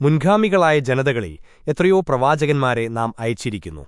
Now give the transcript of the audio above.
മുൻഗാമികളായ ജനതകളിൽ എത്രയോ പ്രവാചകന്മാരെ നാം അയച്ചിരിക്കുന്നു